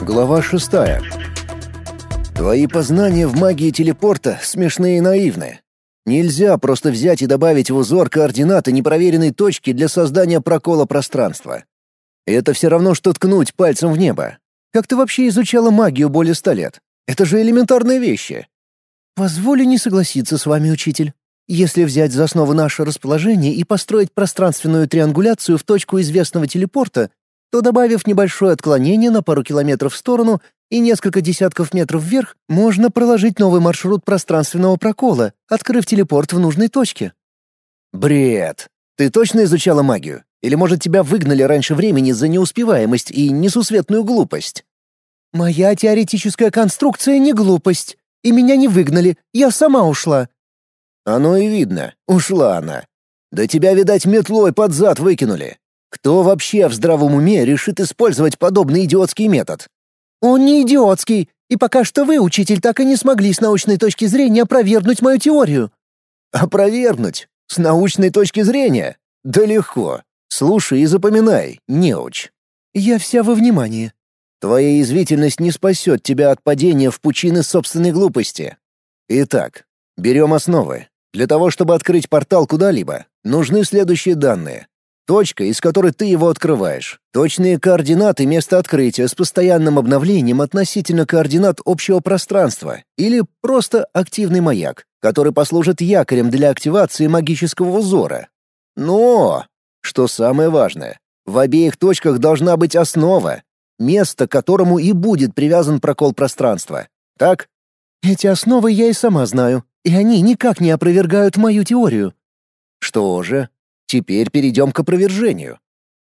Глава шестая. Твои познания в магии телепорта смешные и наивны. Нельзя просто взять и добавить в узор координаты непроверенной точки для создания прокола пространства. Это все равно, что ткнуть пальцем в небо. Как ты вообще изучала магию более ста лет? Это же элементарные вещи. Позволю не согласиться с вами, учитель. Если взять за основу наше расположение и построить пространственную триангуляцию в точку известного телепорта, то, добавив небольшое отклонение на пару километров в сторону и несколько десятков метров вверх, можно проложить новый маршрут пространственного прокола, открыв телепорт в нужной точке. Бред. Ты точно изучала магию? Или, может, тебя выгнали раньше времени за неуспеваемость и несусветную глупость? Моя теоретическая конструкция не глупость. И меня не выгнали, я сама ушла. Оно и видно, ушла она. Да тебя, видать, метлой под зад выкинули. Кто вообще в здравом уме решит использовать подобный идиотский метод? Он не идиотский, и пока что вы, учитель, так и не смогли с научной точки зрения опровергнуть мою теорию. Опровергнуть? С научной точки зрения? Да легко. Слушай и запоминай, неуч. Я вся во внимании. Твоя язвительность не спасет тебя от падения в пучины собственной глупости. Итак, берем основы. Для того, чтобы открыть портал куда-либо, нужны следующие данные. Точка, из которой ты его открываешь. Точные координаты места открытия с постоянным обновлением относительно координат общего пространства. Или просто активный маяк, который послужит якорем для активации магического узора. Но, что самое важное, в обеих точках должна быть основа, место, к которому и будет привязан прокол пространства. Так? Эти основы я и сама знаю, и они никак не опровергают мою теорию. Что же, Теперь перейдем к опровержению.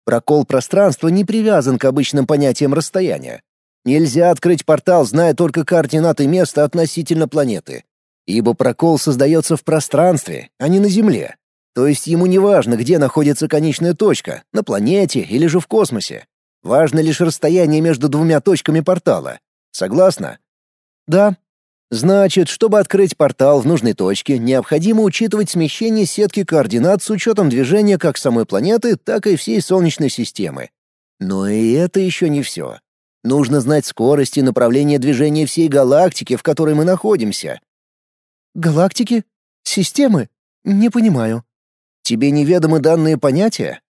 Прокол пространства не привязан к обычным понятиям расстояния. Нельзя открыть портал, зная только координаты места относительно планеты. Ибо прокол создается в пространстве, а не на Земле. То есть ему не важно, где находится конечная точка, на планете или же в космосе. Важно лишь расстояние между двумя точками портала. Согласна? Да, Значит, чтобы открыть портал в нужной точке, необходимо учитывать смещение сетки координат с учетом движения как самой планеты, так и всей Солнечной системы. Но и это еще не все. Нужно знать скорость и направление движения всей галактики, в которой мы находимся. Галактики? Системы? Не понимаю. Тебе неведомы данные понятия?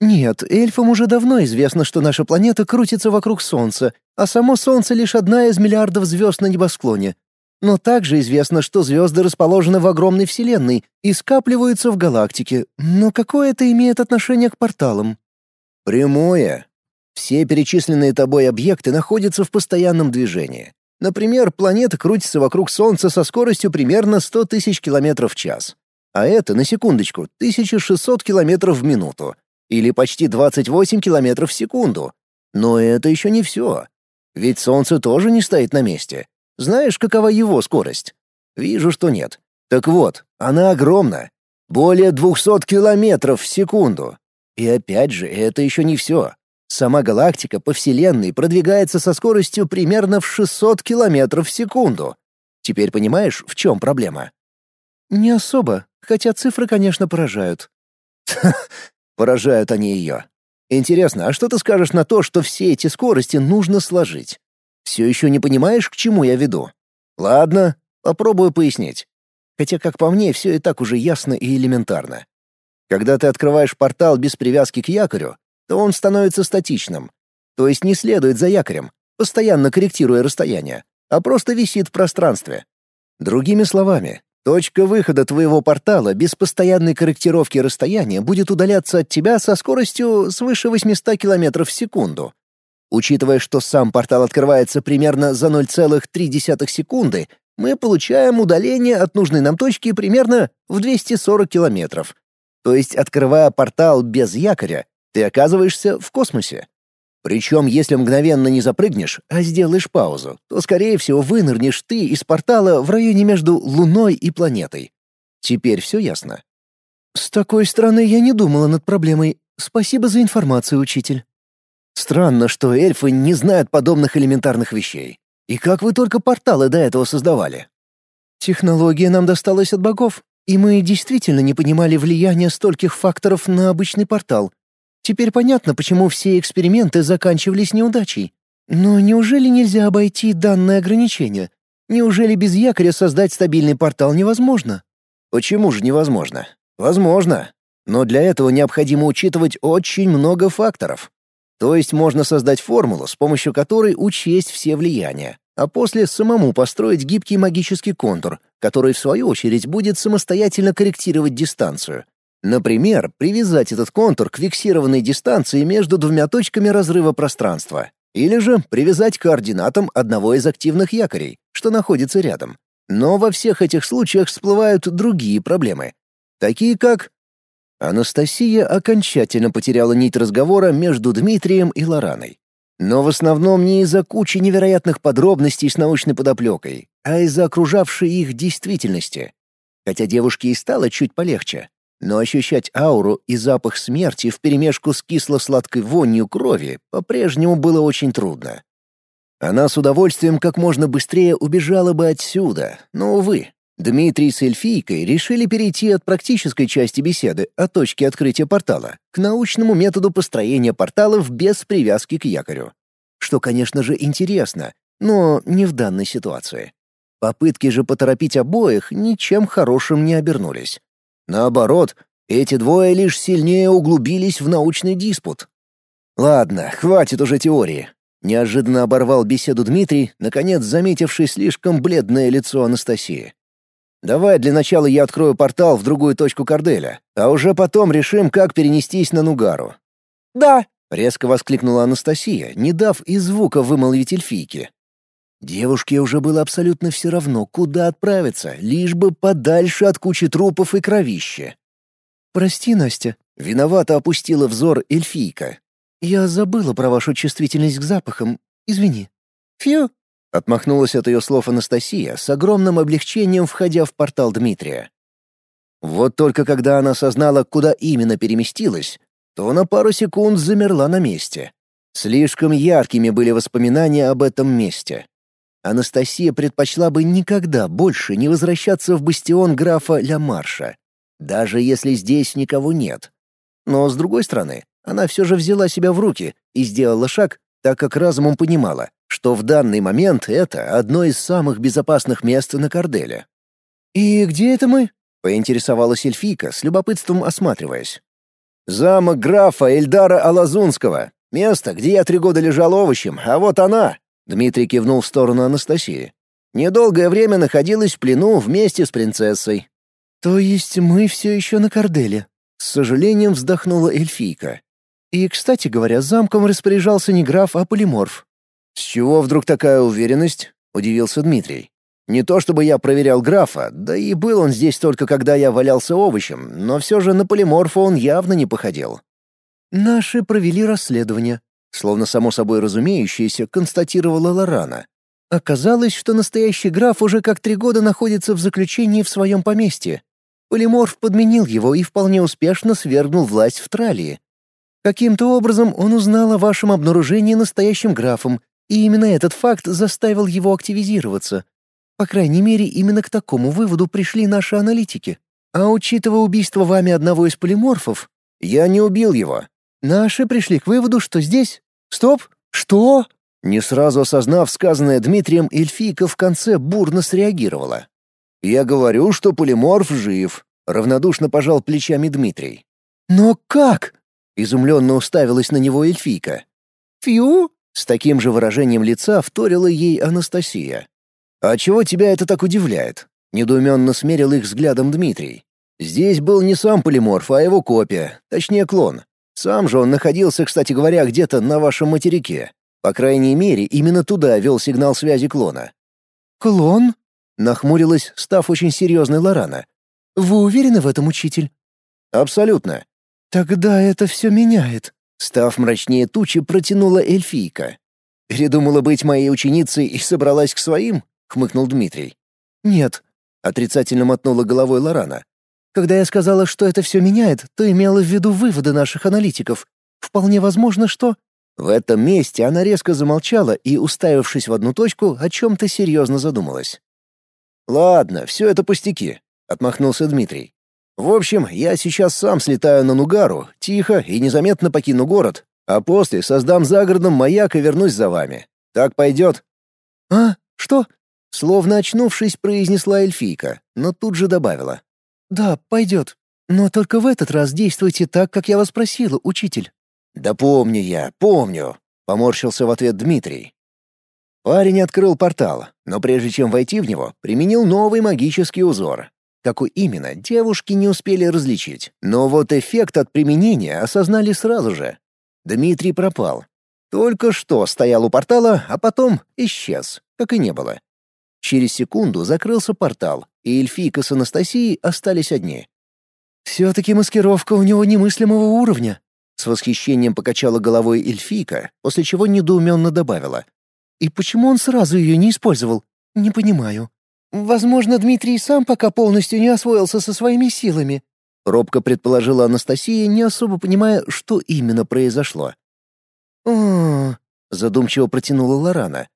Нет, эльфам уже давно известно, что наша планета крутится вокруг Солнца, а само Солнце лишь одна из миллиардов звезд на небосклоне. Но также известно, что звезды расположены в огромной Вселенной и скапливаются в галактике. Но какое это имеет отношение к порталам? Прямое. Все перечисленные тобой объекты находятся в постоянном движении. Например, планета крутится вокруг Солнца со скоростью примерно 100 тысяч километров в час. А это, на секундочку, 1600 километров в минуту или почти 28 километров в секунду. Но это еще не все. Ведь Солнце тоже не стоит на месте. Знаешь, какова его скорость? Вижу, что нет. Так вот, она огромна. Более 200 километров в секунду. И опять же, это еще не все. Сама галактика по Вселенной продвигается со скоростью примерно в 600 километров в секунду. Теперь понимаешь, в чем проблема? Не особо, хотя цифры, конечно, поражают. Поражают они ее. Интересно, а что ты скажешь на то, что все эти скорости нужно сложить? Все еще не понимаешь, к чему я веду? Ладно, попробую пояснить. Хотя, как по мне, все и так уже ясно и элементарно. Когда ты открываешь портал без привязки к якорю, то он становится статичным. То есть не следует за якорем, постоянно корректируя расстояние, а просто висит в пространстве. Другими словами, Точка выхода твоего портала без постоянной корректировки расстояния будет удаляться от тебя со скоростью свыше 800 км в секунду. Учитывая, что сам портал открывается примерно за 0,3 секунды, мы получаем удаление от нужной нам точки примерно в 240 километров. То есть, открывая портал без якоря, ты оказываешься в космосе. Причем, если мгновенно не запрыгнешь, а сделаешь паузу, то, скорее всего, вынырнешь ты из портала в районе между Луной и планетой. Теперь все ясно. С такой стороны я не думала над проблемой. Спасибо за информацию, учитель. Странно, что эльфы не знают подобных элементарных вещей. И как вы только порталы до этого создавали? Технология нам досталась от богов, и мы действительно не понимали влияния стольких факторов на обычный портал, Теперь понятно, почему все эксперименты заканчивались неудачей. Но неужели нельзя обойти данное ограничение? Неужели без якоря создать стабильный портал невозможно? Почему же невозможно? Возможно. Но для этого необходимо учитывать очень много факторов. То есть можно создать формулу, с помощью которой учесть все влияния, а после самому построить гибкий магический контур, который в свою очередь будет самостоятельно корректировать дистанцию. Например, привязать этот контур к фиксированной дистанции между двумя точками разрыва пространства или же привязать к координатам одного из активных якорей, что находится рядом. Но во всех этих случаях всплывают другие проблемы, такие как... Анастасия окончательно потеряла нить разговора между Дмитрием и Лораной. Но в основном не из-за кучи невероятных подробностей с научной подоплекой, а из-за окружавшей их действительности. Хотя девушке и стало чуть полегче, но ощущать ауру и запах смерти вперемешку с кисло-сладкой вонью крови по-прежнему было очень трудно. Она с удовольствием как можно быстрее убежала бы отсюда, но, увы, Дмитрий с эльфийкой решили перейти от практической части беседы о точке открытия портала к научному методу построения порталов без привязки к якорю. Что, конечно же, интересно, но не в данной ситуации. Попытки же поторопить обоих ничем хорошим не обернулись. Наоборот, эти двое лишь сильнее углубились в научный диспут. Ладно, хватит уже теории. Неожиданно оборвал беседу Дмитрий, наконец заметивший слишком бледное лицо Анастасии. «Давай для начала я открою портал в другую точку Корделя, а уже потом решим, как перенестись на Нугару». «Да!» — резко воскликнула Анастасия, не дав и звука вымолвить эльфийке. Девушке уже было абсолютно все равно, куда отправиться, лишь бы подальше от кучи трупов и кровища. «Прости, Настя», — виновато опустила взор эльфийка. «Я забыла про вашу чувствительность к запахам. Извини». «Фью», — отмахнулась от ее слов Анастасия, с огромным облегчением входя в портал Дмитрия. Вот только когда она осознала, куда именно переместилась, то на пару секунд замерла на месте. Слишком яркими были воспоминания об этом месте. Анастасия предпочла бы никогда больше не возвращаться в бастион графа Ля Марша, даже если здесь никого нет. Но, с другой стороны, она все же взяла себя в руки и сделала шаг, так как разумом понимала, что в данный момент это одно из самых безопасных мест на Корделе. «И где это мы?» — поинтересовалась эльфийка, с любопытством осматриваясь. «Замок графа Эльдара Алазунского. Место, где я три года лежал овощем, а вот она!» Дмитрий кивнул в сторону Анастасии. Недолгое время находилась в плену вместе с принцессой. То есть мы все еще на Корделе? С сожалением вздохнула эльфийка. И, кстати говоря, замком распоряжался не граф, а полиморф. С чего вдруг такая уверенность? удивился Дмитрий. Не то чтобы я проверял графа, да и был он здесь только когда я валялся овощем, но все же на полиморфа он явно не походил. Наши провели расследование, Словно само собой разумеющееся, констатировала Лорана. Оказалось, что настоящий граф уже как три года находится в заключении в своем поместье. Полиморф подменил его и вполне успешно свергнул власть в Тралии. Каким-то образом он узнал о вашем обнаружении настоящим графом, и именно этот факт заставил его активизироваться. По крайней мере, именно к такому выводу пришли наши аналитики. А учитывая убийство вами одного из полиморфов, я не убил его, Наши пришли к выводу, что здесь... Стоп! Что? Не сразу осознав сказанное Дмитрием, эльфийка в конце бурно среагировала. «Я говорю, что полиморф жив», — равнодушно пожал плечами Дмитрий. «Но как?» — изумленно уставилась на него эльфийка. «Фью?» — с таким же выражением лица вторила ей Анастасия. «А чего тебя это так удивляет?» — недоуменно смерил их взглядом Дмитрий. «Здесь был не сам полиморф, а его копия, точнее клон. Сам же он находился, кстати говоря, где-то на вашем материке. По крайней мере, именно туда вел сигнал связи клона. «Клон?» — нахмурилась, став очень серьезной Лорана. «Вы уверены в этом, учитель?» «Абсолютно». «Тогда это все меняет», — став мрачнее тучи, протянула эльфийка. «Передумала быть моей ученицей и собралась к своим?» — хмыкнул Дмитрий. «Нет», — отрицательно мотнула головой Лорана. Когда я сказала, что это все меняет, то имела в виду выводы наших аналитиков. Вполне возможно, что...» В этом месте она резко замолчала и, уставившись в одну точку, о чем-то серьезно задумалась. «Ладно, все это пустяки», — отмахнулся Дмитрий. В общем, я сейчас сам слетаю на Нугару, тихо и незаметно покину город, а после создам за городом маяк и вернусь за вами. Так пойдет?» «А, что?» Словно очнувшись, произнесла эльфийка, но тут же добавила. «Да, пойдет. Но только в этот раз действуйте так, как я вас просила, учитель». «Да помню я, помню», — поморщился в ответ Дмитрий. Парень открыл портал, но прежде чем войти в него, применил новый магический узор. Какой именно, девушки не успели различить. Но вот эффект от применения осознали сразу же. Дмитрий пропал. Только что стоял у портала, а потом исчез, как и не было. Через секунду закрылся портал, и эльфийка с Анастасией остались одни. «Все-таки маскировка у него немыслимого уровня», — с восхищением покачала головой эльфийка, после чего недоуменно добавила. «И почему он сразу ее не использовал? Не понимаю. Возможно, Дмитрий сам пока полностью не освоился со своими силами», — робко предположила Анастасия, не особо понимая, что именно произошло. «О, задумчиво протянула Лорана.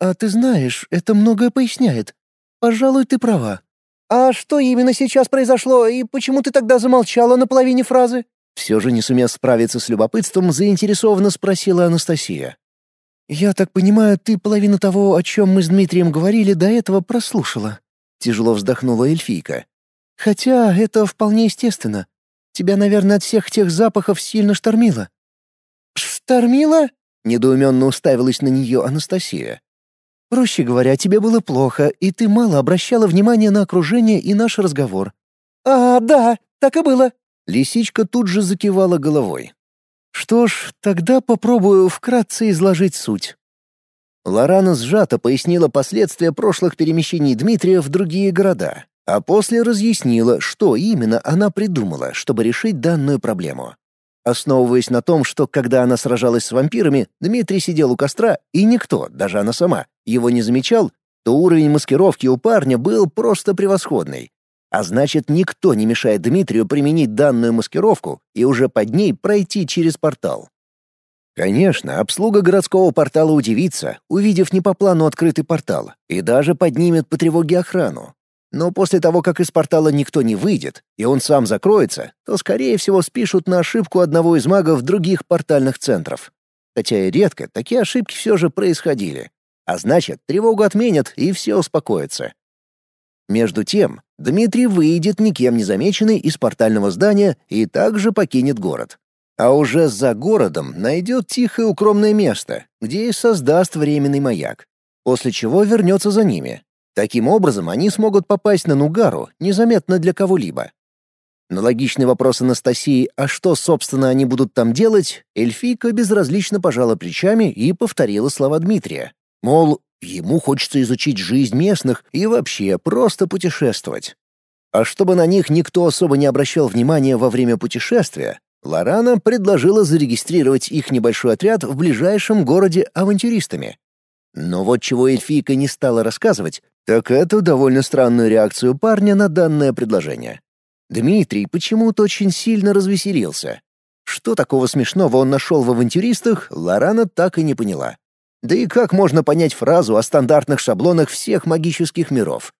«А ты знаешь, это многое поясняет. Пожалуй, ты права». «А что именно сейчас произошло, и почему ты тогда замолчала на половине фразы?» Все же не сумев справиться с любопытством, заинтересованно спросила Анастасия. «Я так понимаю, ты половину того, о чем мы с Дмитрием говорили, до этого прослушала?» Тяжело вздохнула эльфийка. «Хотя это вполне естественно. Тебя, наверное, от всех тех запахов сильно штормило». «Штормило?» — недоуменно уставилась на нее Анастасия. Проще говоря, тебе было плохо, и ты мало обращала внимания на окружение и наш разговор. А, да, так и было. Лисичка тут же закивала головой. Что ж, тогда попробую вкратце изложить суть. Лорана сжато пояснила последствия прошлых перемещений Дмитрия в другие города, а после разъяснила, что именно она придумала, чтобы решить данную проблему. Основываясь на том, что когда она сражалась с вампирами, Дмитрий сидел у костра, и никто, даже она сама, его не замечал, то уровень маскировки у парня был просто превосходный. А значит, никто не мешает Дмитрию применить данную маскировку и уже под ней пройти через портал. Конечно, обслуга городского портала удивится, увидев не по плану открытый портал, и даже поднимет по тревоге охрану. Но после того, как из портала никто не выйдет, и он сам закроется, то, скорее всего, спишут на ошибку одного из магов других портальных центров. Хотя и редко такие ошибки все же происходили. А значит, тревогу отменят, и все успокоится. Между тем, Дмитрий выйдет никем не замеченный из портального здания и также покинет город. А уже за городом найдет тихое укромное место, где и создаст временный маяк, после чего вернется за ними. Таким образом, они смогут попасть на Нугару незаметно для кого-либо. На логичный вопрос Анастасии, а что, собственно, они будут там делать, эльфийка безразлично пожала плечами и повторила слова Дмитрия. Мол, ему хочется изучить жизнь местных и вообще просто путешествовать. А чтобы на них никто особо не обращал внимания во время путешествия, Лорана предложила зарегистрировать их небольшой отряд в ближайшем городе авантюристами. Но вот чего эльфийка не стала рассказывать, так это довольно странную реакцию парня на данное предложение. Дмитрий почему-то очень сильно развеселился. Что такого смешного он нашел в авантюристах, Лорана так и не поняла. Да и как можно понять фразу о стандартных шаблонах всех магических миров?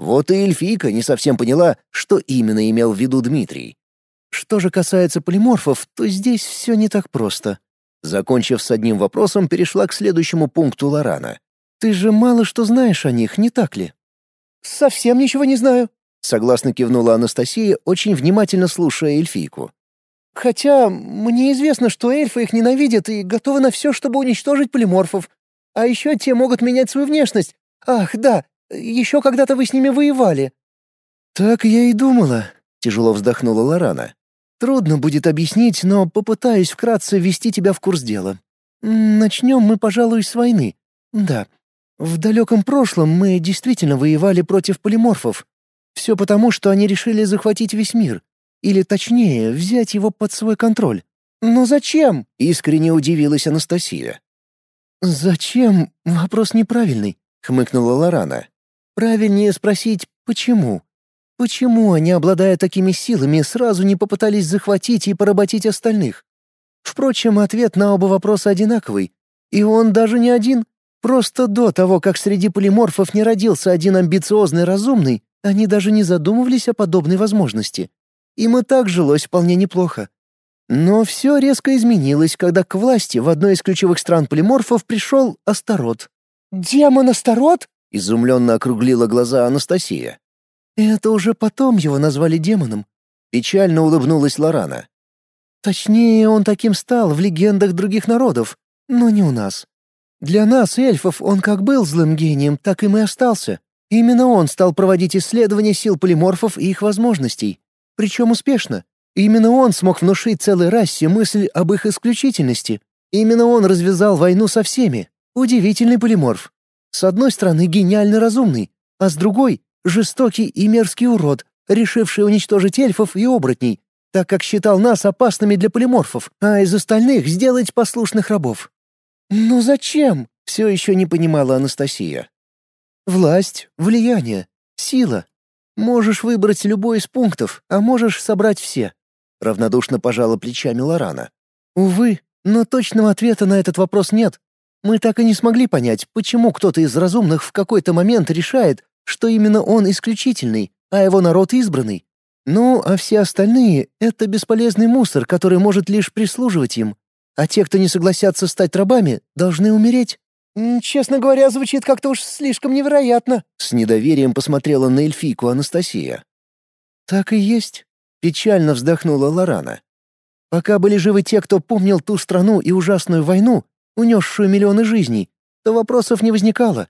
Вот и эльфийка не совсем поняла, что именно имел в виду Дмитрий. Что же касается полиморфов, то здесь все не так просто. Закончив с одним вопросом, перешла к следующему пункту Лорана. «Ты же мало что знаешь о них, не так ли?» «Совсем ничего не знаю», — согласно кивнула Анастасия, очень внимательно слушая эльфийку. Хотя мне известно, что эльфы их ненавидят и готовы на все, чтобы уничтожить полиморфов. А еще те могут менять свою внешность. Ах, да, еще когда-то вы с ними воевали». «Так я и думала», — тяжело вздохнула Лорана. «Трудно будет объяснить, но попытаюсь вкратце ввести тебя в курс дела. Начнем мы, пожалуй, с войны. Да, в далеком прошлом мы действительно воевали против полиморфов. Все потому, что они решили захватить весь мир. Или, точнее, взять его под свой контроль. «Но зачем?» — искренне удивилась Анастасия. «Зачем? Вопрос неправильный», — хмыкнула Лорана. «Правильнее спросить, почему? Почему они, обладая такими силами, сразу не попытались захватить и поработить остальных? Впрочем, ответ на оба вопроса одинаковый. И он даже не один. Просто до того, как среди полиморфов не родился один амбициозный разумный, они даже не задумывались о подобной возможности. им и так жилось вполне неплохо. Но все резко изменилось, когда к власти в одной из ключевых стран полиморфов пришел Астарот. «Демон Астарот?» — изумленно округлила глаза Анастасия. «Это уже потом его назвали демоном», — печально улыбнулась Лорана. «Точнее, он таким стал в легендах других народов, но не у нас. Для нас, эльфов, он как был злым гением, так им и остался. Именно он стал проводить исследования сил полиморфов и их возможностей. Причем успешно. Именно он смог внушить целой расе мысль об их исключительности. Именно он развязал войну со всеми. Удивительный полиморф. С одной стороны, гениально разумный, а с другой — жестокий и мерзкий урод, решивший уничтожить эльфов и оборотней, так как считал нас опасными для полиморфов, а из остальных сделать послушных рабов. «Но зачем?» — все еще не понимала Анастасия. «Власть, влияние, сила. Можешь выбрать любой из пунктов, а можешь собрать все», — равнодушно пожала плечами Лорана. «Увы, но точного ответа на этот вопрос нет. Мы так и не смогли понять, почему кто-то из разумных в какой-то момент решает, что именно он исключительный, а его народ избранный. Ну, а все остальные — это бесполезный мусор, который может лишь прислуживать им. А те, кто не согласятся стать рабами, должны умереть. «Честно говоря, звучит как-то уж слишком невероятно», — с недоверием посмотрела на эльфийку Анастасия. «Так и есть», — печально вздохнула Лорана. «Пока были живы те, кто помнил ту страну и ужасную войну, унесшую миллионы жизней, то вопросов не возникало.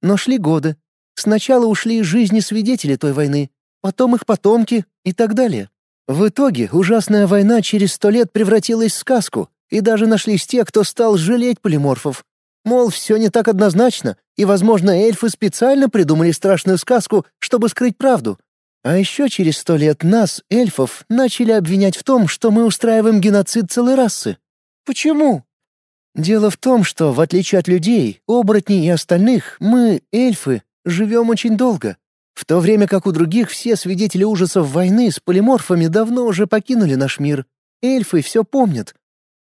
Но шли годы. Сначала ушли жизни свидетелей той войны, потом их потомки и так далее. В итоге ужасная война через сто лет превратилась в сказку, и даже нашлись те, кто стал жалеть полиморфов. Мол, все не так однозначно, и, возможно, эльфы специально придумали страшную сказку, чтобы скрыть правду. А еще через сто лет нас, эльфов, начали обвинять в том, что мы устраиваем геноцид целой расы. Почему? Дело в том, что, в отличие от людей, оборотней и остальных, мы, эльфы, живем очень долго. В то время как у других все свидетели ужасов войны с полиморфами давно уже покинули наш мир. Эльфы все помнят,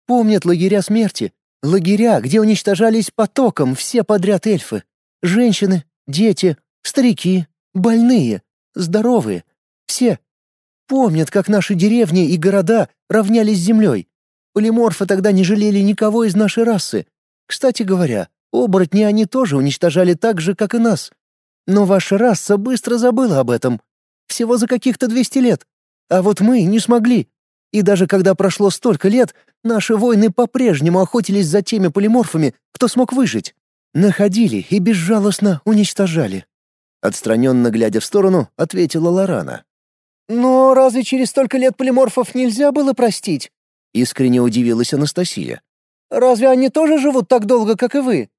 Помнят лагеря смерти, лагеря, где уничтожались потоком все подряд эльфы. Женщины, дети, старики, больные, здоровые. Все. Помнят, как наши деревни и города равнялись с землей. Полиморфы тогда не жалели никого из нашей расы. Кстати говоря, оборотни они тоже уничтожали так же, как и нас. Но ваша раса быстро забыла об этом. Всего за каких-то 200 лет. А вот мы не смогли. И даже когда прошло столько лет, наши воины по-прежнему охотились за теми полиморфами, кто смог выжить. Находили и безжалостно уничтожали. Отстраненно глядя в сторону, ответила Лорана. «Но разве через столько лет полиморфов нельзя было простить?» Искренне удивилась Анастасия. «Разве они тоже живут так долго, как и вы?»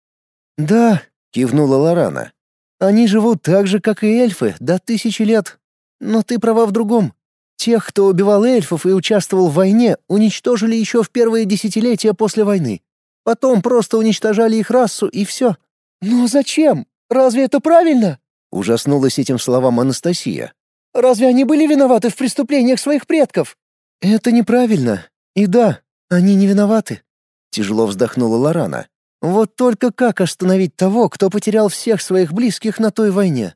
«Да», — кивнула Лорана. «Они живут так же, как и эльфы, до тысячи лет. Но ты права в другом. Тех, кто убивал эльфов и участвовал в войне, уничтожили еще в первые десятилетия после войны. Потом просто уничтожали их расу, и все. «Но зачем? Разве это правильно?» — ужаснулась этим словам Анастасия. «Разве они были виноваты в преступлениях своих предков?» «Это неправильно. И да, они не виноваты», — тяжело вздохнула Лорана. «Вот только как остановить того, кто потерял всех своих близких на той войне?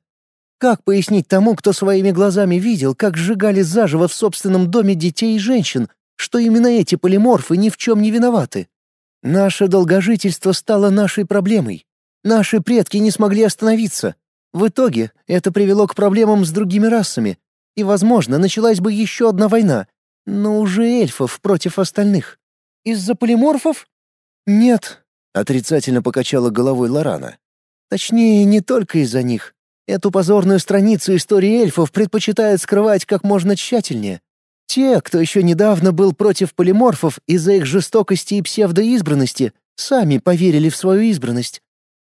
Как пояснить тому, кто своими глазами видел, как сжигали заживо в собственном доме детей и женщин, что именно эти полиморфы ни в чем не виноваты? Наше долгожительство стало нашей проблемой. Наши предки не смогли остановиться. В итоге это привело к проблемам с другими расами. И, возможно, началась бы еще одна война, но уже эльфов против остальных. Из-за полиморфов? Нет, отрицательно покачала головой Лорана. Точнее, не только из-за них. Эту позорную страницу истории эльфов предпочитают скрывать как можно тщательнее. Те, кто еще недавно был против полиморфов из-за их жестокости и псевдоизбранности, сами поверили в свою избранность.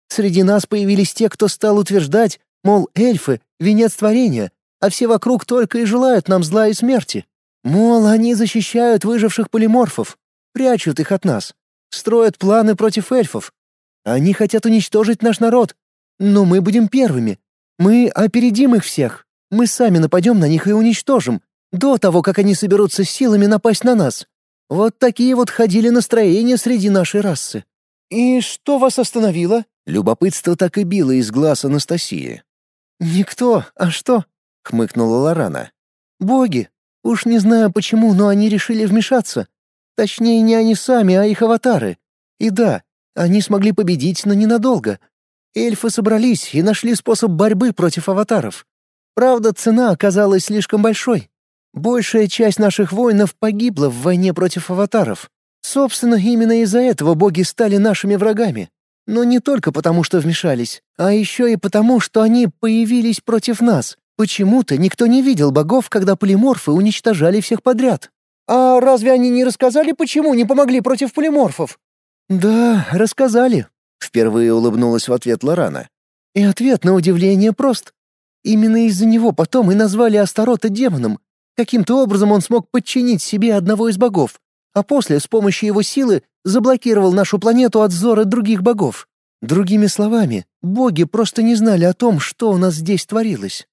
Среди нас появились те, кто стал утверждать, мол, эльфы — венец творения, а все вокруг только и желают нам зла и смерти. Мол, они защищают выживших полиморфов, прячут их от нас, строят планы против эльфов. Они хотят уничтожить наш народ, но мы будем первыми, мы опередим их всех. Мы сами нападем на них и уничтожим, до того, как они соберутся силами напасть на нас. Вот такие вот ходили настроения среди нашей расы. «И что вас остановило?» Любопытство так и било из глаз Анастасии. «Никто, а что?» — хмыкнула Лорана. «Боги. Уж не знаю почему, но они решили вмешаться. Точнее, не они сами, а их аватары. И да, они смогли победить, но ненадолго. Эльфы собрались и нашли способ борьбы против аватаров. Правда, цена оказалась слишком большой. Большая часть наших воинов погибла в войне против аватаров. Собственно, именно из-за этого боги стали нашими врагами. Но не только потому, что вмешались, а еще и потому, что они появились против нас. Почему-то никто не видел богов, когда полиморфы уничтожали всех подряд. «А разве они не рассказали, почему не помогли против полиморфов?» «Да, рассказали», — впервые улыбнулась в ответ Лорана. И ответ, на удивление, прост. Именно из-за него потом и назвали Астарота демоном. Каким-то образом он смог подчинить себе одного из богов, а после с помощью его силы заблокировал нашу планету от зора других богов. Другими словами, боги просто не знали о том, что у нас здесь творилось.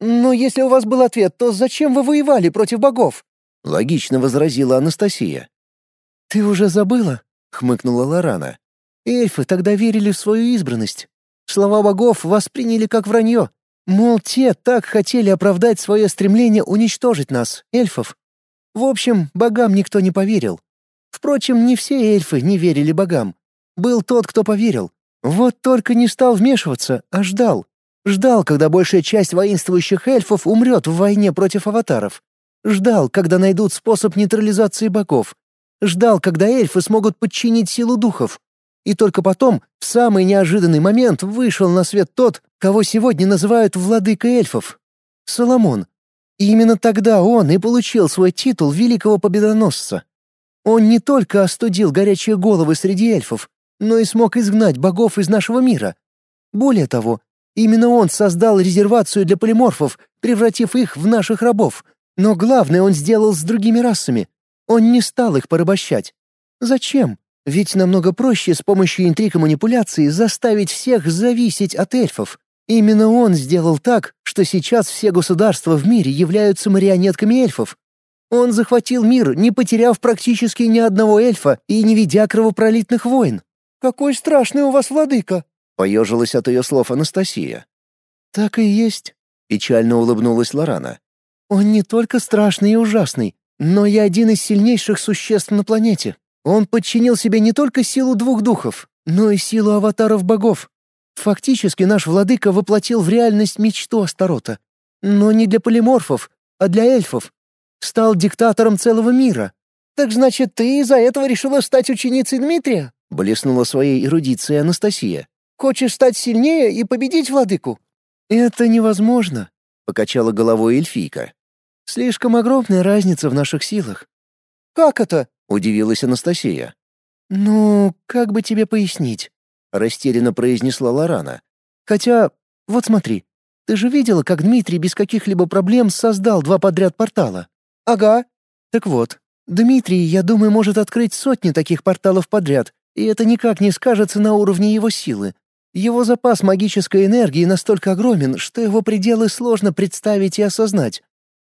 «Но если у вас был ответ, то зачем вы воевали против богов?» — логично возразила Анастасия. «Ты уже забыла?» — хмыкнула Лорана. «Эльфы тогда верили в свою избранность. Слова богов восприняли как вранье. Мол, те так хотели оправдать свое стремление уничтожить нас, эльфов. В общем, богам никто не поверил. Впрочем, не все эльфы не верили богам. Был тот, кто поверил. Вот только не стал вмешиваться, а ждал. Ждал, когда большая часть воинствующих эльфов умрет в войне против аватаров. Ждал, когда найдут способ нейтрализации богов. Ждал, когда эльфы смогут подчинить силу духов. И только потом, в самый неожиданный момент, вышел на свет тот, кого сегодня называют владыкой эльфов — Соломон. И именно тогда он и получил свой титул великого победоносца. Он не только остудил горячие головы среди эльфов, но и смог изгнать богов из нашего мира. Более того, именно он создал резервацию для полиморфов, превратив их в наших рабов. Но главное он сделал с другими расами. Он не стал их порабощать. Зачем? Ведь намного проще с помощью интриг и манипуляций заставить всех зависеть от эльфов. Именно он сделал так, что сейчас все государства в мире являются марионетками эльфов, он захватил мир, не потеряв практически ни одного эльфа и не ведя кровопролитных войн. «Какой страшный у вас владыка!» — поежилась от ее слов Анастасия. «Так и есть», — печально улыбнулась Лорана. «Он не только страшный и ужасный, но и один из сильнейших существ на планете. Он подчинил себе не только силу двух духов, но и силу аватаров богов. Фактически наш владыка воплотил в реальность мечту Астарота. Но не для полиморфов, а для эльфов, стал диктатором целого мира. Так значит, ты из-за этого решила стать ученицей Дмитрия? Блеснула своей эрудицией Анастасия. Хочешь стать сильнее и победить владыку? Это невозможно, покачала головой эльфийка. Слишком огромная разница в наших силах. Как это? удивилась Анастасия. Ну, как бы тебе пояснить? растерянно произнесла Лорана. Хотя, вот смотри, ты же видела, как Дмитрий без каких-либо проблем создал два подряд портала. «Ага». «Так вот, Дмитрий, я думаю, может открыть сотни таких порталов подряд, и это никак не скажется на уровне его силы. Его запас магической энергии настолько огромен, что его пределы сложно представить и осознать.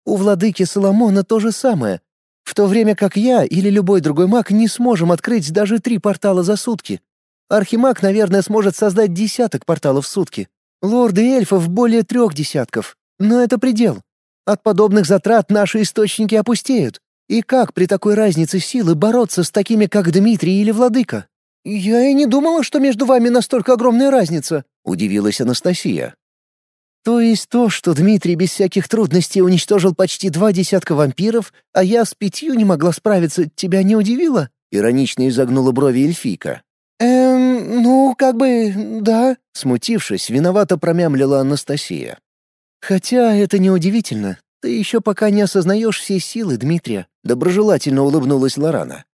У владыки Соломона то же самое. В то время как я или любой другой маг не сможем открыть даже три портала за сутки. Архимаг, наверное, сможет создать десяток порталов в сутки. Лорды эльфов более трех десятков. Но это предел. От подобных затрат наши источники опустеют. И как при такой разнице силы бороться с такими, как Дмитрий или Владыка? Я и не думала, что между вами настолько огромная разница, удивилась Анастасия. То есть то, что Дмитрий без всяких трудностей уничтожил почти два десятка вампиров, а я с пятью не могла справиться, тебя не удивило? Иронично изогнула брови эльфийка. «Эм, ну, как бы, да», — смутившись, виновато промямлила Анастасия. «Хотя это неудивительно. Ты еще пока не осознаешь все силы Дмитрия», — доброжелательно улыбнулась Лорана.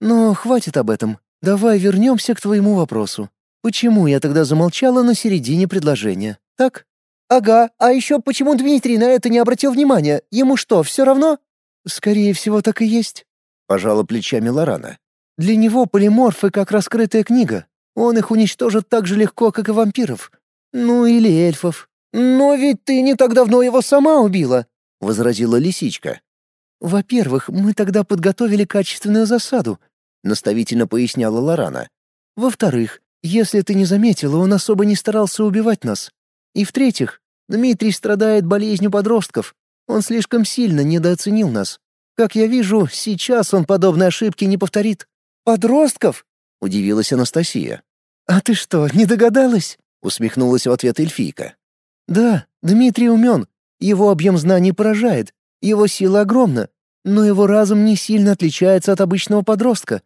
«Но хватит об этом. Давай вернемся к твоему вопросу. Почему я тогда замолчала на середине предложения, так?» «Ага, а еще почему Дмитрий на это не обратил внимания? Ему что, все равно?» «Скорее всего, так и есть», — пожала плечами Лорана. «Для него полиморфы как раскрытая книга. Он их уничтожит так же легко, как и вампиров. Ну или эльфов. «Но ведь ты не так давно его сама убила», — возразила лисичка. «Во-первых, мы тогда подготовили качественную засаду», — наставительно поясняла Лорана. «Во-вторых, если ты не заметила, он особо не старался убивать нас. И в-третьих, Дмитрий страдает болезнью подростков. Он слишком сильно недооценил нас. Как я вижу, сейчас он подобной ошибки не повторит. Подростков? удивилась Анастасия. А ты что, не догадалась? усмехнулась в ответ эльфийка. Да, Дмитрий умен. Его объем знаний поражает. Его сила огромна, но его разум не сильно отличается от обычного подростка.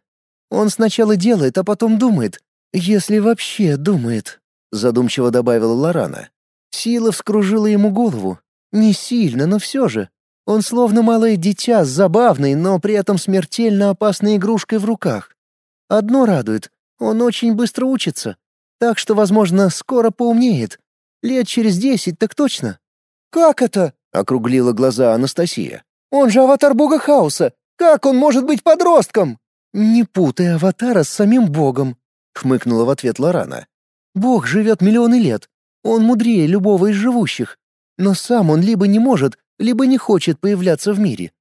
Он сначала делает, а потом думает. Если вообще думает, задумчиво добавила Лорана. Сила вскружила ему голову. Не сильно, но все же. Он словно малое дитя с забавной, но при этом смертельно опасной игрушкой в руках. Одно радует — он очень быстро учится. Так что, возможно, скоро поумнеет. Лет через десять так точно. «Как это?» — округлила глаза Анастасия. «Он же аватар бога хаоса. Как он может быть подростком?» «Не путай аватара с самим богом», — хмыкнула в ответ Лорана. «Бог живет миллионы лет. Он мудрее любого из живущих. Но сам он либо не может, либо не хочет появляться в мире.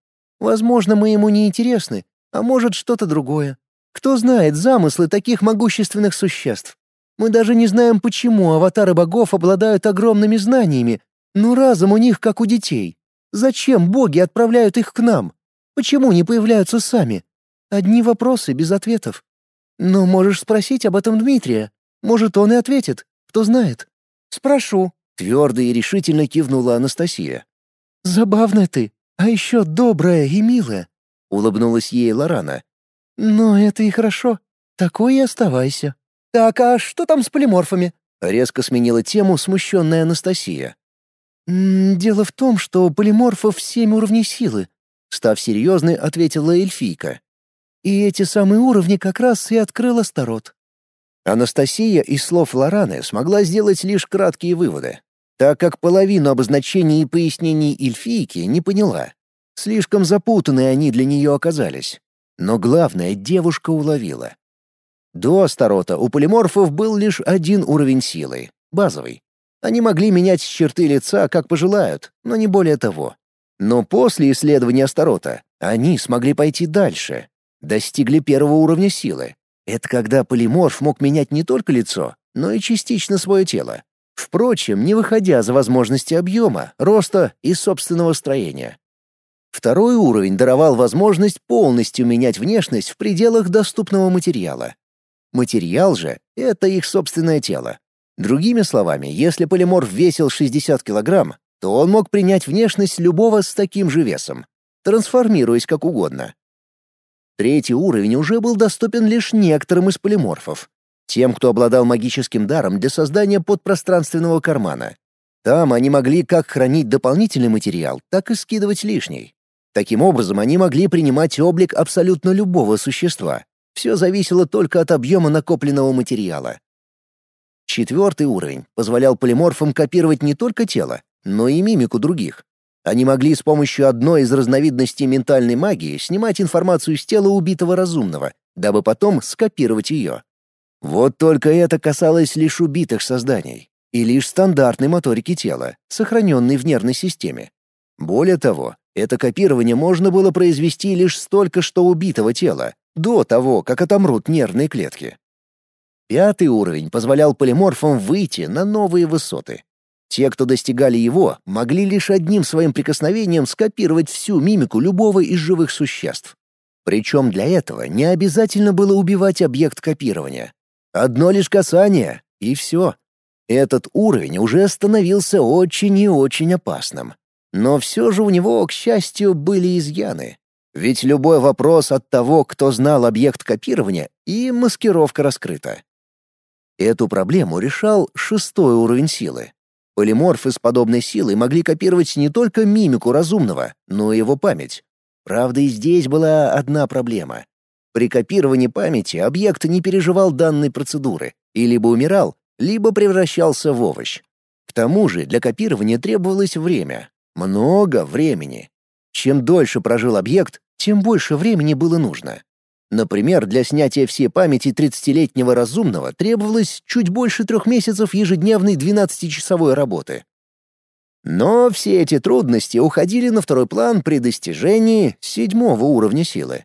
Возможно, мы ему не интересны, а может что-то другое. Кто знает замыслы таких могущественных существ? Мы даже не знаем, почему аватары богов обладают огромными знаниями, но разум у них как у детей. Зачем боги отправляют их к нам? Почему не появляются сами? Одни вопросы без ответов. Но можешь спросить об этом Дмитрия. Может, он и ответит. Кто знает. Спрошу. Твердо и решительно кивнула Анастасия. «Забавная ты, а еще добрая и милая», — улыбнулась ей Лорана. «Но это и хорошо. Такой и оставайся». «Так, а что там с полиморфами?» — резко сменила тему смущенная Анастасия. «Дело в том, что у полиморфов семь уровней силы», — став серьезной, ответила эльфийка. «И эти самые уровни как раз и открыл Астарот». Анастасия из слов Лораны смогла сделать лишь краткие выводы так как половину обозначений и пояснений эльфийки не поняла. Слишком запутанные они для нее оказались. Но главное девушка уловила. До Астарота у полиморфов был лишь один уровень силы — базовый. Они могли менять черты лица, как пожелают, но не более того. Но после исследования Астарота они смогли пойти дальше. Достигли первого уровня силы. Это когда полиморф мог менять не только лицо, но и частично свое тело. Впрочем, не выходя за возможности объема, роста и собственного строения. Второй уровень даровал возможность полностью менять внешность в пределах доступного материала. Материал же — это их собственное тело. Другими словами, если полиморф весил 60 килограмм, то он мог принять внешность любого с таким же весом, трансформируясь как угодно. Третий уровень уже был доступен лишь некоторым из полиморфов, тем, кто обладал магическим даром для создания подпространственного кармана. Там они могли как хранить дополнительный материал, так и скидывать лишний. Таким образом, они могли принимать облик абсолютно любого существа. Все зависело только от объема накопленного материала. Четвертый уровень позволял полиморфам копировать не только тело, но и мимику других. Они могли с помощью одной из разновидностей ментальной магии снимать информацию с тела убитого разумного, дабы потом скопировать ее. Вот только это касалось лишь убитых созданий и лишь стандартной моторики тела, сохраненной в нервной системе. Более того, это копирование можно было произвести лишь столько что убитого тела, до того, как отомрут нервные клетки. Пятый уровень позволял полиморфам выйти на новые высоты. Те, кто достигали его, могли лишь одним своим прикосновением скопировать всю мимику любого из живых существ. Причем для этого не обязательно было убивать объект копирования. Одно лишь касание, и все. Этот уровень уже становился очень и очень опасным. Но все же у него, к счастью, были изъяны. Ведь любой вопрос от того, кто знал объект копирования, и маскировка раскрыта. Эту проблему решал шестой уровень силы. Полиморфы с подобной силой могли копировать не только мимику разумного, но и его память. Правда, и здесь была одна проблема. При копировании памяти объект не переживал данной процедуры и либо умирал, либо превращался в овощ. К тому же для копирования требовалось время. Много времени. Чем дольше прожил объект, тем больше времени было нужно. Например, для снятия всей памяти 30-летнего разумного требовалось чуть больше трех месяцев ежедневной 12-часовой работы. Но все эти трудности уходили на второй план при достижении седьмого уровня силы.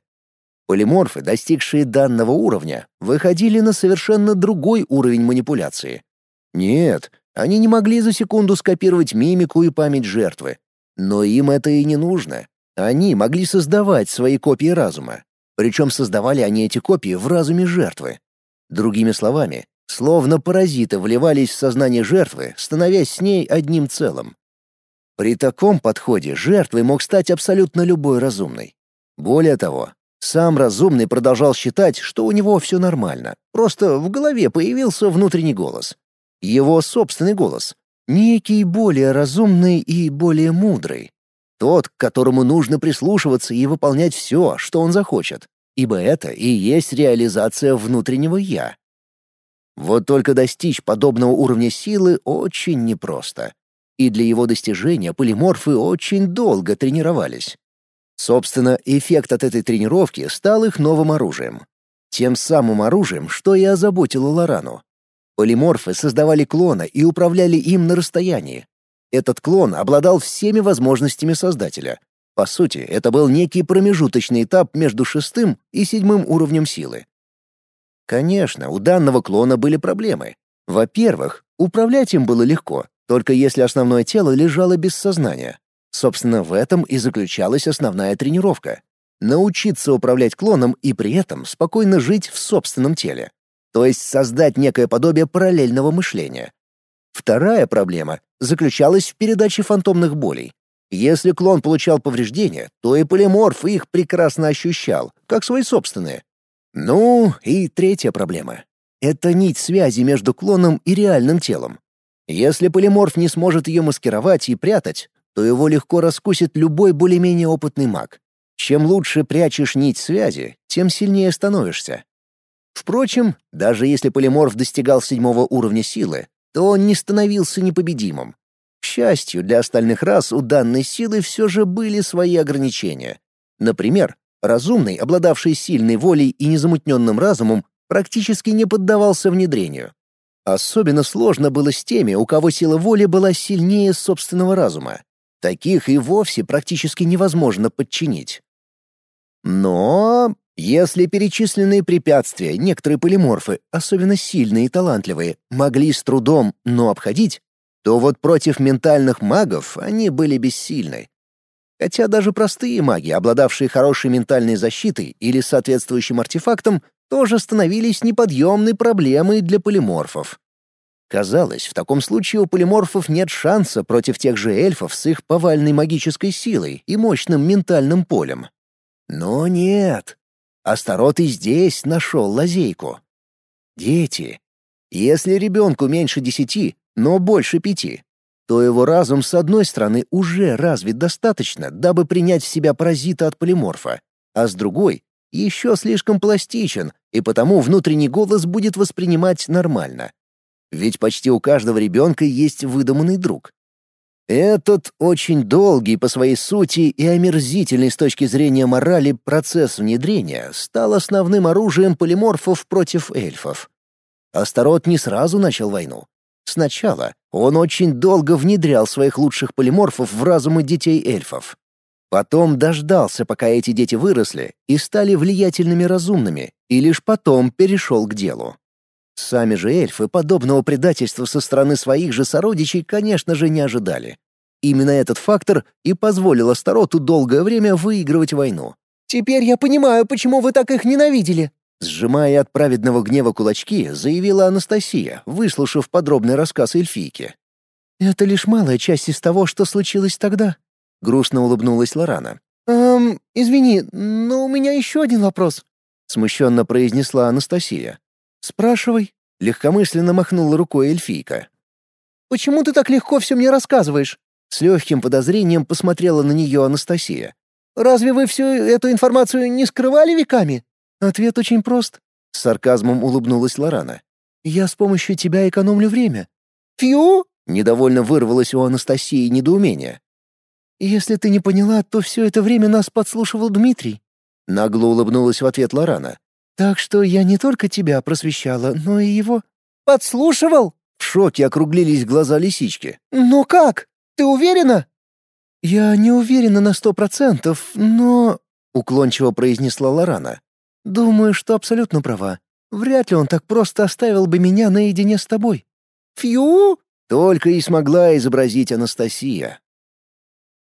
Полиморфы, достигшие данного уровня, выходили на совершенно другой уровень манипуляции. Нет, они не могли за секунду скопировать мимику и память жертвы. Но им это и не нужно. Они могли создавать свои копии разума. Причем создавали они эти копии в разуме жертвы. Другими словами, словно паразиты вливались в сознание жертвы, становясь с ней одним целым. При таком подходе жертвой мог стать абсолютно любой разумный. Более того, сам разумный продолжал считать, что у него все нормально, просто в голове появился внутренний голос. Его собственный голос, некий более разумный и более мудрый. Тот, к которому нужно прислушиваться и выполнять все, что он захочет, ибо это и есть реализация внутреннего «я». Вот только достичь подобного уровня силы очень непросто. И для его достижения полиморфы очень долго тренировались. Собственно, эффект от этой тренировки стал их новым оружием. Тем самым оружием, что и озаботило Лорану. Полиморфы создавали клона и управляли им на расстоянии, этот клон обладал всеми возможностями создателя. По сути, это был некий промежуточный этап между шестым и седьмым уровнем силы. Конечно, у данного клона были проблемы. Во-первых, управлять им было легко, только если основное тело лежало без сознания. Собственно, в этом и заключалась основная тренировка. Научиться управлять клоном и при этом спокойно жить в собственном теле. То есть создать некое подобие параллельного мышления. Вторая проблема заключалась в передаче фантомных болей. Если клон получал повреждения, то и полиморф их прекрасно ощущал, как свои собственные. Ну, и третья проблема. Это нить связи между клоном и реальным телом. Если полиморф не сможет ее маскировать и прятать, то его легко раскусит любой более-менее опытный маг. Чем лучше прячешь нить связи, тем сильнее становишься. Впрочем, даже если полиморф достигал седьмого уровня силы, то он не становился непобедимым. К счастью, для остальных рас у данной силы все же были свои ограничения. Например, разумный, обладавший сильной волей и незамутненным разумом, практически не поддавался внедрению. Особенно сложно было с теми, у кого сила воли была сильнее собственного разума. Таких и вовсе практически невозможно подчинить. Но если перечисленные препятствия некоторые полиморфы, особенно сильные и талантливые, могли с трудом, но обходить, то вот против ментальных магов они были бессильны. Хотя даже простые маги, обладавшие хорошей ментальной защитой или соответствующим артефактом, тоже становились неподъемной проблемой для полиморфов. Казалось, в таком случае у полиморфов нет шанса против тех же эльфов с их повальной магической силой и мощным ментальным полем. Но нет, Астарот и здесь нашел лазейку. Дети. Если ребенку меньше десяти, но больше пяти, то его разум с одной стороны уже развит достаточно, дабы принять в себя паразита от полиморфа, а с другой — еще слишком пластичен, и потому внутренний голос будет воспринимать нормально. Ведь почти у каждого ребенка есть выдуманный друг. Этот очень долгий по своей сути и омерзительный с точки зрения морали процесс внедрения стал основным оружием полиморфов против эльфов. Астарот не сразу начал войну. Сначала он очень долго внедрял своих лучших полиморфов в разумы детей эльфов. Потом дождался, пока эти дети выросли и стали влиятельными разумными, и лишь потом перешел к делу. Сами же эльфы подобного предательства со стороны своих же сородичей, конечно же, не ожидали. Именно этот фактор и позволил Астароту долгое время выигрывать войну. «Теперь я понимаю, почему вы так их ненавидели», Сжимая от праведного гнева кулачки, заявила Анастасия, выслушав подробный рассказ эльфийки. «Это лишь малая часть из того, что случилось тогда», — грустно улыбнулась Лорана. «Эм, извини, но у меня еще один вопрос», — смущенно произнесла Анастасия. «Спрашивай», — легкомысленно махнула рукой эльфийка. «Почему ты так легко все мне рассказываешь?» С легким подозрением посмотрела на нее Анастасия. «Разве вы всю эту информацию не скрывали веками?» Ответ очень прост. С сарказмом улыбнулась Лорана. «Я с помощью тебя экономлю время». «Фью!» — недовольно вырвалось у Анастасии недоумение. «Если ты не поняла, то все это время нас подслушивал Дмитрий». Нагло улыбнулась в ответ Лорана. Так что я не только тебя просвещала, но и его. Подслушивал? В шоке округлились глаза лисички. Но как? Ты уверена? Я не уверена на сто процентов, но... Уклончиво произнесла Лорана. Думаю, что абсолютно права. Вряд ли он так просто оставил бы меня наедине с тобой. Фью! Только и смогла изобразить Анастасия.